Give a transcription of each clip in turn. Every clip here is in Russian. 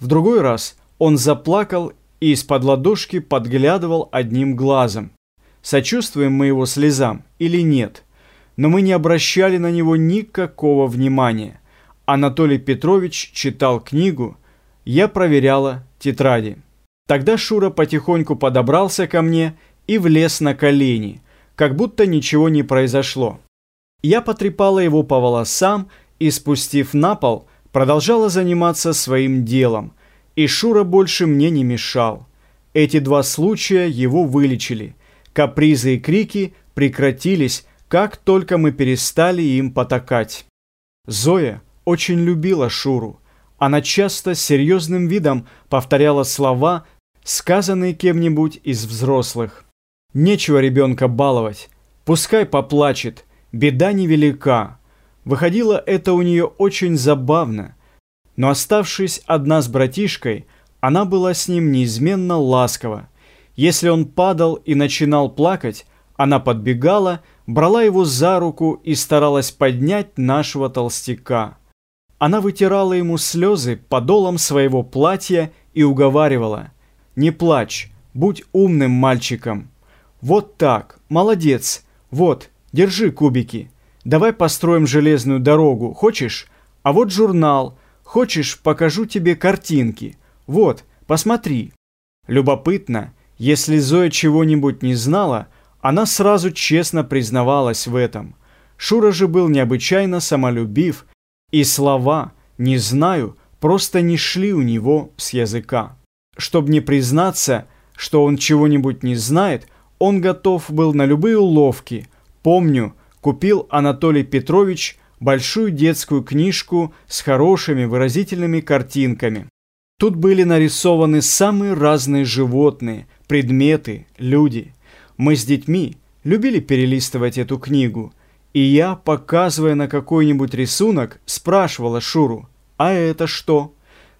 В другой раз он заплакал и из-под ладошки подглядывал одним глазом. Сочувствуем мы его слезам или нет? Но мы не обращали на него никакого внимания. Анатолий Петрович читал книгу, я проверяла тетради. Тогда Шура потихоньку подобрался ко мне и влез на колени, как будто ничего не произошло. Я потрепала его по волосам и, спустив на пол, продолжала заниматься своим делом, и Шура больше мне не мешал. Эти два случая его вылечили. Капризы и крики прекратились, как только мы перестали им потакать. Зоя очень любила Шуру. Она часто серьезным видом повторяла слова, сказанные кем-нибудь из взрослых. Нечего ребенка баловать, пускай поплачет, беда невелика. Выходило это у нее очень забавно, но оставшись одна с братишкой, она была с ним неизменно ласкова. Если он падал и начинал плакать, она подбегала, брала его за руку и старалась поднять нашего толстяка. Она вытирала ему слезы подолом своего платья и уговаривала «Не плачь, будь умным мальчиком». «Вот так, молодец, вот, держи кубики. Давай построим железную дорогу, хочешь? А вот журнал, хочешь, покажу тебе картинки». Вот, посмотри. Любопытно, если Зоя чего-нибудь не знала, она сразу честно признавалась в этом. Шура же был необычайно самолюбив, и слова «не знаю» просто не шли у него с языка. Чтобы не признаться, что он чего-нибудь не знает, он готов был на любые уловки. Помню, купил Анатолий Петрович большую детскую книжку с хорошими выразительными картинками. Тут были нарисованы самые разные животные, предметы, люди. Мы с детьми любили перелистывать эту книгу, и я, показывая на какой-нибудь рисунок, спрашивала Шуру, «А это что?»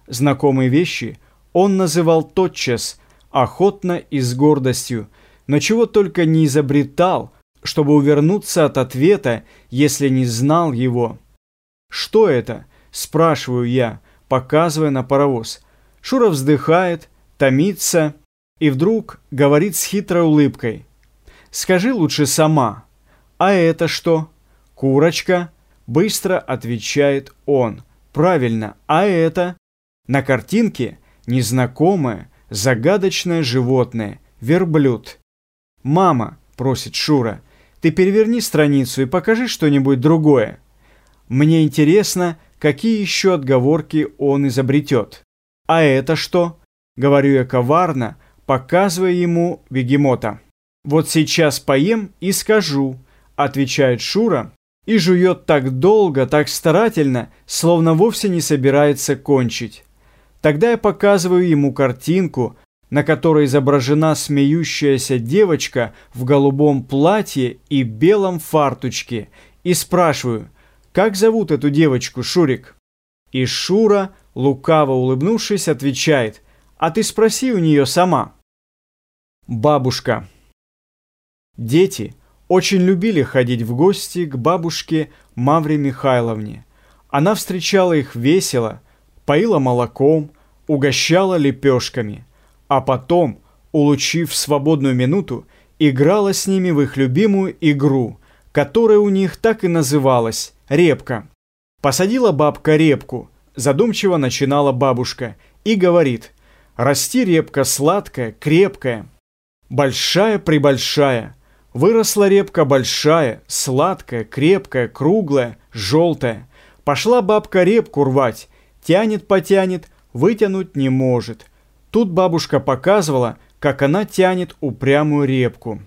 Знакомые вещи он называл тотчас, охотно и с гордостью, но чего только не изобретал, чтобы увернуться от ответа, если не знал его. «Что это?» – спрашиваю я, показывая на паровоз – Шура вздыхает, томится и вдруг говорит с хитрой улыбкой. «Скажи лучше сама». «А это что?» «Курочка», — быстро отвечает он. «Правильно, а это?» На картинке незнакомое, загадочное животное, верблюд. «Мама», — просит Шура, — «ты переверни страницу и покажи что-нибудь другое». Мне интересно, какие еще отговорки он изобретет. «А это что?» — говорю я коварно, показывая ему бегемота. «Вот сейчас поем и скажу», — отвечает Шура и жует так долго, так старательно, словно вовсе не собирается кончить. Тогда я показываю ему картинку, на которой изображена смеющаяся девочка в голубом платье и белом фартучке, и спрашиваю, как зовут эту девочку, Шурик? И Шура лукаво улыбнувшись, отвечает, «А ты спроси у нее сама». Бабушка. Дети очень любили ходить в гости к бабушке Мавре Михайловне. Она встречала их весело, поила молоком, угощала лепешками, а потом, улучив свободную минуту, играла с ними в их любимую игру, которая у них так и называлась «репка». Посадила бабка репку – задумчиво начинала бабушка и говорит, «Расти репка сладкая, крепкая, большая-пребольшая». Выросла репка большая, сладкая, крепкая, круглая, желтая. Пошла бабка репку рвать, тянет-потянет, вытянуть не может. Тут бабушка показывала, как она тянет упрямую репку.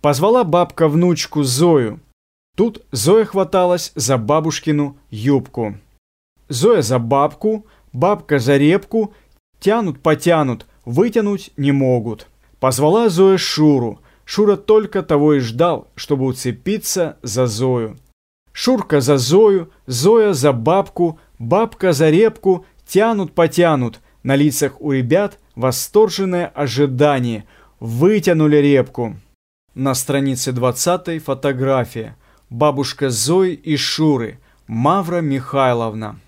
Позвала бабка внучку Зою. Тут Зоя хваталась за бабушкину юбку. Зоя за бабку, бабка за репку, тянут-потянут, вытянуть не могут. Позвала Зоя Шуру. Шура только того и ждал, чтобы уцепиться за Зою. Шурка за Зою, Зоя за бабку, бабка за репку, тянут-потянут. На лицах у ребят восторженное ожидание. Вытянули репку. На странице 20 фотография. Бабушка Зои и Шуры, Мавра Михайловна.